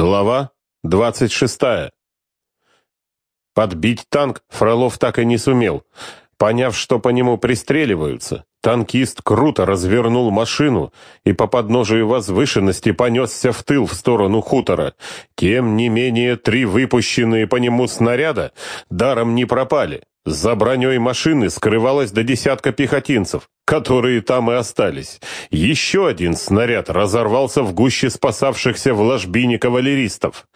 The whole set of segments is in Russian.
Глава 26. Подбить танк Фролов так и не сумел. Поняв, что по нему пристреливаются, танкист круто развернул машину и по подножию возвышенности понесся в тыл в сторону хутора. Тем не менее, три выпущенные по нему снаряда даром не пропали. За броней машины скрывалось до десятка пехотинцев, которые там и остались. Еще один снаряд разорвался в гуще спасавшихся в ложбине кавалеристов.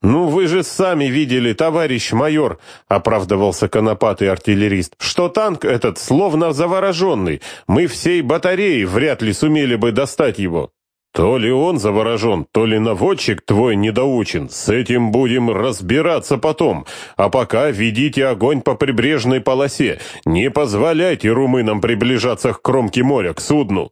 «Ну вы же сами видели, товарищ майор», — оправдывался конопатый артиллерист, «что танк этот словно завороженный. Мы всей батареей вряд ли сумели бы достать его». То ли он заворожен, то ли наводчик твой недоучен. С этим будем разбираться потом. А пока ведите огонь по прибрежной полосе. Не позволяйте румынам приближаться к кромке моря, к судну.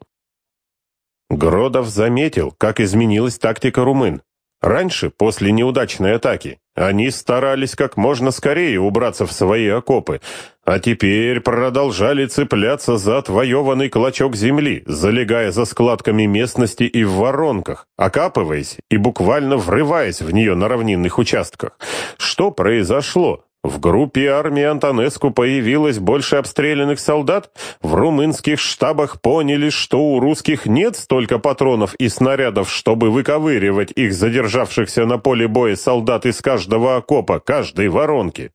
Гродов заметил, как изменилась тактика румын. Раньше, после неудачной атаки, они старались как можно скорее убраться в свои окопы, а теперь продолжали цепляться за отвоеванный клочок земли, залегая за складками местности и в воронках, окапываясь и буквально врываясь в нее на равнинных участках. Что произошло? В группе армии Антонеску появилось больше обстрелянных солдат. В румынских штабах поняли, что у русских нет столько патронов и снарядов, чтобы выковыривать их задержавшихся на поле боя солдат из каждого окопа, каждой воронки.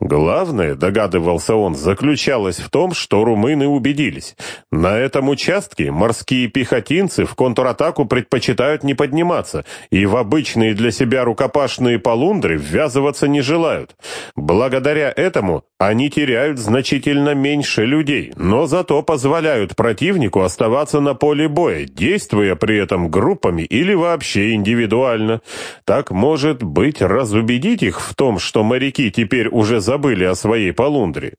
Главное, догадывался он, заключалось в том, что румыны убедились. На этом участке морские пехотинцы в контратаку предпочитают не подниматься и в обычные для себя рукопашные полундры ввязываться не желают. Благодаря этому они теряют значительно меньше людей, но зато позволяют противнику оставаться на поле боя, действуя при этом группами или вообще индивидуально. Так, может быть, разубедить их в том, что моряки теперь уже забыли о своей полундре.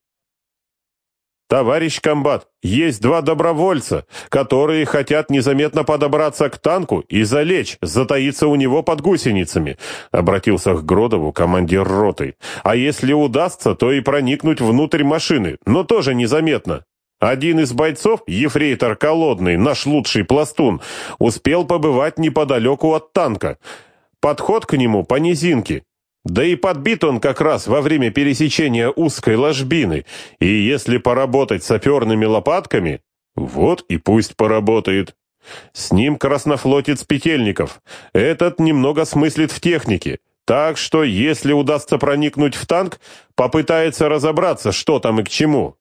«Товарищ комбат, есть два добровольца, которые хотят незаметно подобраться к танку и залечь, затаиться у него под гусеницами», — обратился к Гродову командир роты. «А если удастся, то и проникнуть внутрь машины, но тоже незаметно». Один из бойцов, ефрейтор Колодный, наш лучший пластун, успел побывать неподалеку от танка. Подход к нему по низинке, да и подбит он как раз во время пересечения узкой ложбины, и если поработать саперными лопатками, вот и пусть поработает. С ним краснофлотец Петельников. Этот немного смыслит в технике, так что если удастся проникнуть в танк, попытается разобраться, что там и к чему.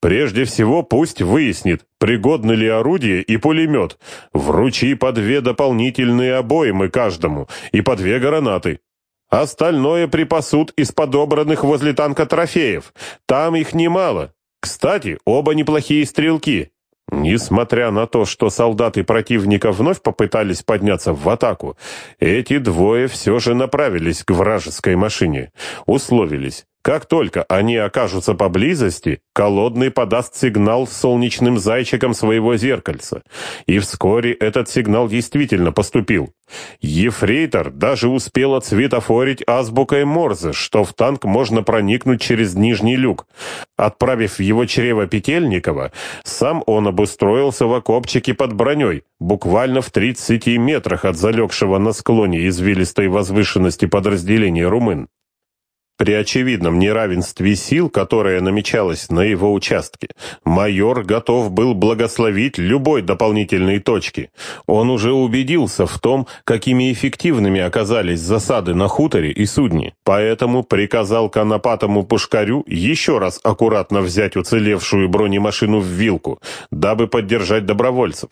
Прежде всего пусть выяснит, пригодны ли орудие и пулемет. Вручи по две дополнительные обоймы каждому и по две гранаты. Остальное припасут из подобранных возле танка трофеев. Там их немало. Кстати, оба неплохие стрелки. Несмотря на то, что солдаты противника вновь попытались подняться в атаку, эти двое все же направились к вражеской машине. Условились. Как только они окажутся поблизости, Колодный подаст сигнал солнечным зайчиком своего зеркальца. И вскоре этот сигнал действительно поступил. Ефрейтор даже успел отсветофорить азбукой Морзе, что в танк можно проникнуть через нижний люк. Отправив его чрево Петельникова, сам он обустроился в окопчике под броней, буквально в 30 метрах от залегшего на склоне извилистой возвышенности подразделения румын. При очевидном неравенстве сил, которое намечалось на его участке, майор готов был благословить любой дополнительной точки. Он уже убедился в том, какими эффективными оказались засады на хуторе и судне, поэтому приказал конопатому пушкарю еще раз аккуратно взять уцелевшую бронемашину в вилку, дабы поддержать добровольцев.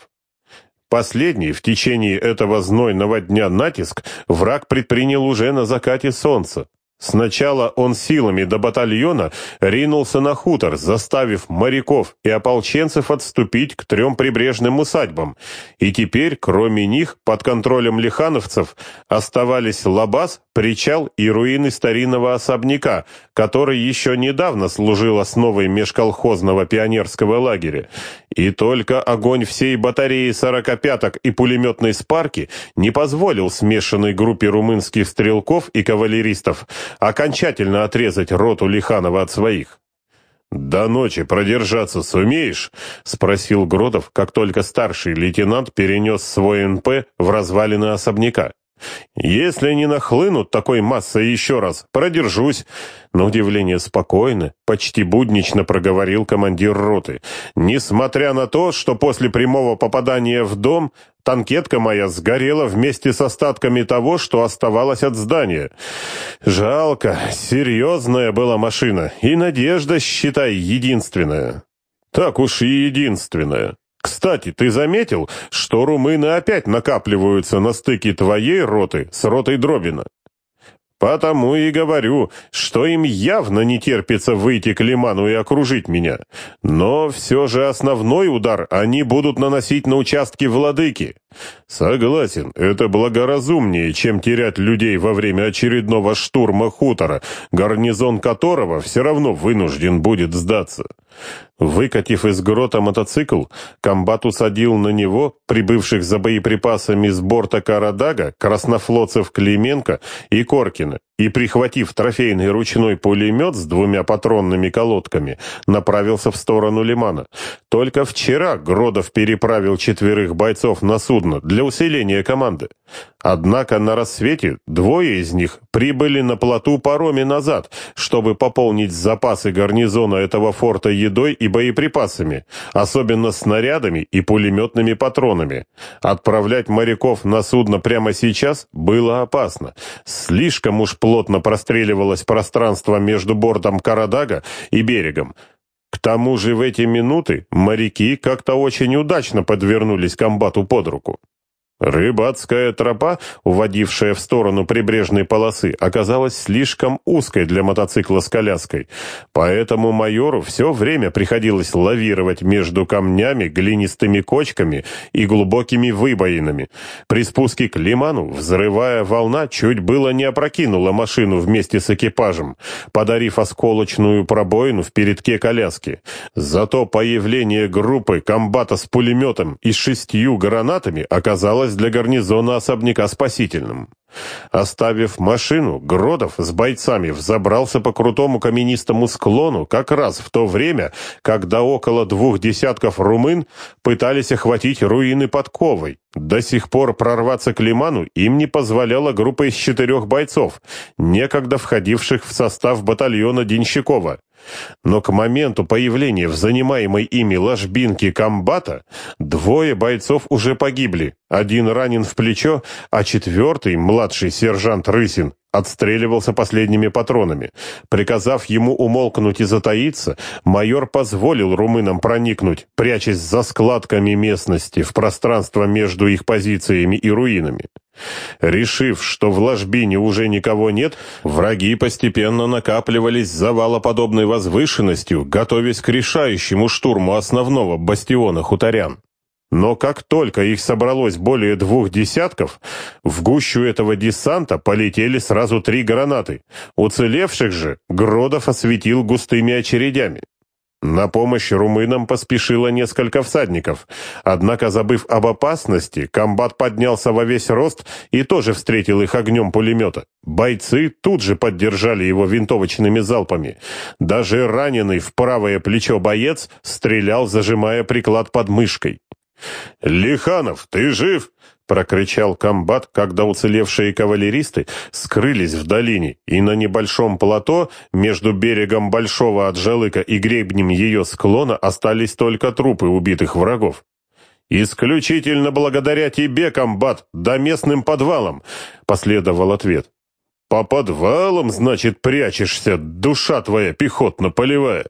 Последний в течение этого знойного дня натиск враг предпринял уже на закате солнца. Сначала он силами до батальона ринулся на хутор, заставив моряков и ополченцев отступить к трем прибрежным усадьбам, и теперь, кроме них, под контролем лихановцев оставались Лабаз, причал и руины старинного особняка, который еще недавно служил основой межколхозного пионерского лагеря. И только огонь всей батареи сорокопяток и пулеметной спарки не позволил смешанной группе румынских стрелков и кавалеристов окончательно отрезать роту Лиханова от своих. «До ночи продержаться сумеешь?» — спросил Гродов, как только старший лейтенант перенес свой НП в развалины особняка. Если не нахлынут такой массой еще раз, продержусь. На удивление спокойно, почти буднично проговорил командир роты. Несмотря на то, что после прямого попадания в дом танкетка моя сгорела вместе с остатками того, что оставалось от здания. Жалко, серьезная была машина, и надежда, считай, единственная. Так уж и единственная. Кстати, ты заметил, что румыны опять накапливаются на стыке твоей роты с ротой Дробина? Потому и говорю, что им явно не терпится выйти к лиману и окружить меня. Но все же основной удар они будут наносить на участке владыки. Согласен, это благоразумнее, чем терять людей во время очередного штурма хутора, гарнизон которого все равно вынужден будет сдаться. Выкатив из грота мотоцикл, комбат усадил на него прибывших за боеприпасами с борта Карадага краснофлотцев Клименко и Коркина и, прихватив трофейный ручной пулемет с двумя патронными колодками, направился в сторону лимана. Только вчера Гродов переправил четверых бойцов на судно для усиления команды. Однако на рассвете двое из них прибыли на плоту пароме назад, чтобы пополнить запасы гарнизона этого форта едой и боеприпасами, особенно снарядами и пулеметными патронами. Отправлять моряков на судно прямо сейчас было опасно. Слишком уж плотно простреливалось пространство между бортом Карадага и берегом. К тому же в эти минуты моряки как-то очень удачно подвернулись комбату под руку. Рыбацкая тропа, уводившая в сторону прибрежной полосы, оказалась слишком узкой для мотоцикла с коляской, поэтому майору все время приходилось лавировать между камнями, глинистыми кочками и глубокими выбоинами. При спуске к лиману взрывая волна чуть было не опрокинула машину вместе с экипажем, подарив осколочную пробоину в передке коляски. Зато появление группы комбата с пулеметом и шестью гранатами оказалось оказалось для гарнизона особняка спасительным. Оставив машину, Гродов с бойцами взобрался по крутому каменистому склону как раз в то время, когда около двух десятков румын пытались охватить руины подковой. До сих пор прорваться к лиману им не позволяла группа из четырех бойцов, некогда входивших в состав батальона Денщикова. Но к моменту появления в занимаемой ими ложбинке комбата двое бойцов уже погибли. Один ранен в плечо, а четвертый, младший сержант Рысин, отстреливался последними патронами. Приказав ему умолкнуть и затаиться, майор позволил румынам проникнуть, прячась за складками местности в пространство между их позициями и руинами. Решив, что в ложбине уже никого нет, враги постепенно накапливались завалоподобной возвышенностью, готовясь к решающему штурму основного бастиона хуторян. Но как только их собралось более двух десятков, в гущу этого десанта полетели сразу три гранаты. Уцелевших же Гродов осветил густыми очередями. На помощь румынам поспешило несколько всадников, однако, забыв об опасности, комбат поднялся во весь рост и тоже встретил их огнем пулемета. Бойцы тут же поддержали его винтовочными залпами. Даже раненый в правое плечо боец стрелял, зажимая приклад под мышкой. «Лиханов, ты жив?» — прокричал комбат, когда уцелевшие кавалеристы скрылись в долине, и на небольшом плато между берегом Большого Аджалыка и гребнем ее склона остались только трупы убитых врагов. «Исключительно благодаря тебе, комбат, да местным подвалам!» — последовал ответ. «По подвалам, значит, прячешься, душа твоя пехотно-полевая!»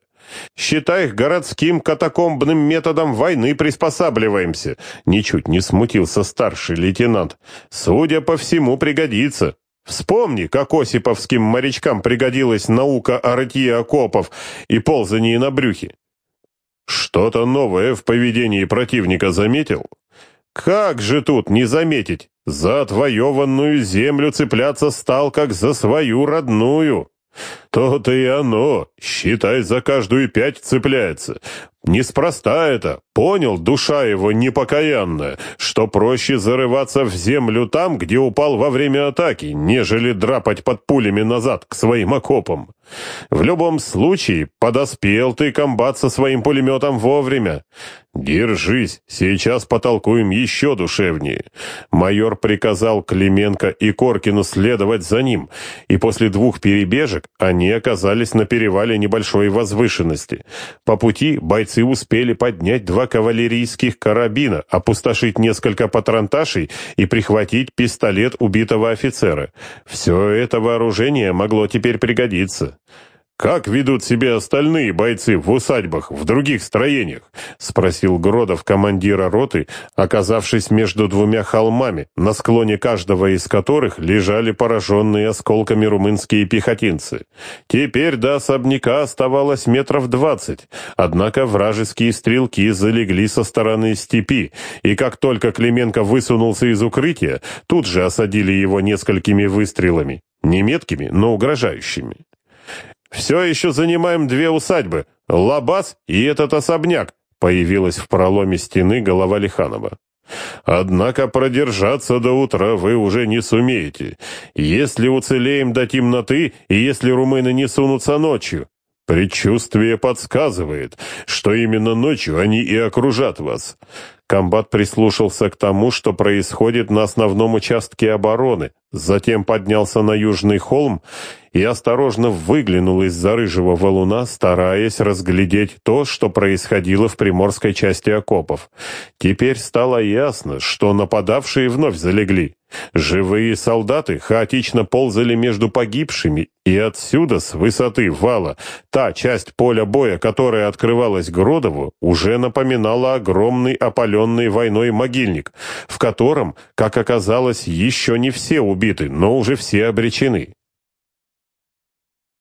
Считай, городским катакомбным методом войны приспосабливаемся. Ничуть не смутился старший лейтенант. Судя по всему, пригодится. Вспомни, как осиповским морячкам пригодилась наука о рытье окопов и ползании на брюхе. Что-то новое в поведении противника заметил? Как же тут не заметить? За отвоеванную землю цепляться стал, как за свою родную. То-то и оно, считай, за каждую пять цепляется. Неспроста это, понял душа его непокаянная, что проще зарываться в землю там, где упал во время атаки, нежели драпать под пулями назад к своим окопам. В любом случае, подоспел ты, комбат, со своим пулеметом вовремя. Держись, сейчас потолкуем еще душевнее. Майор приказал Клименко и Коркину следовать за ним, и после двух перебежек они оказались на перевале небольшой возвышенности. По пути бойцы успели поднять два кавалерийских карабина, опустошить несколько патронташей и прихватить пистолет убитого офицера. Все это вооружение могло теперь пригодиться. «Как ведут себя остальные бойцы в усадьбах, в других строениях?» — спросил Гродов командира роты, оказавшись между двумя холмами, на склоне каждого из которых лежали пораженные осколками румынские пехотинцы. Теперь до особняка оставалось метров двадцать, однако вражеские стрелки залегли со стороны степи, и как только Клименко высунулся из укрытия, тут же осадили его несколькими выстрелами, не меткими, но угрожающими. «Все еще занимаем две усадьбы, Лабаз и этот особняк», появилась в проломе стены голова Лиханова. «Однако продержаться до утра вы уже не сумеете. Если уцелеем до темноты и если румыны не сунутся ночью, Предчувствие подсказывает, что именно ночью они и окружат вас. Комбат прислушался к тому, что происходит на основном участке обороны, затем поднялся на южный холм и осторожно выглянул из-за рыжего валуна, стараясь разглядеть то, что происходило в приморской части окопов. Теперь стало ясно, что нападавшие вновь залегли. Живые солдаты хаотично ползали между погибшими, и отсюда, с высоты вала, та часть поля боя, которая открывалась Гродову, уже напоминала огромный опаленный войной могильник, в котором, как оказалось, еще не все убиты, но уже все обречены.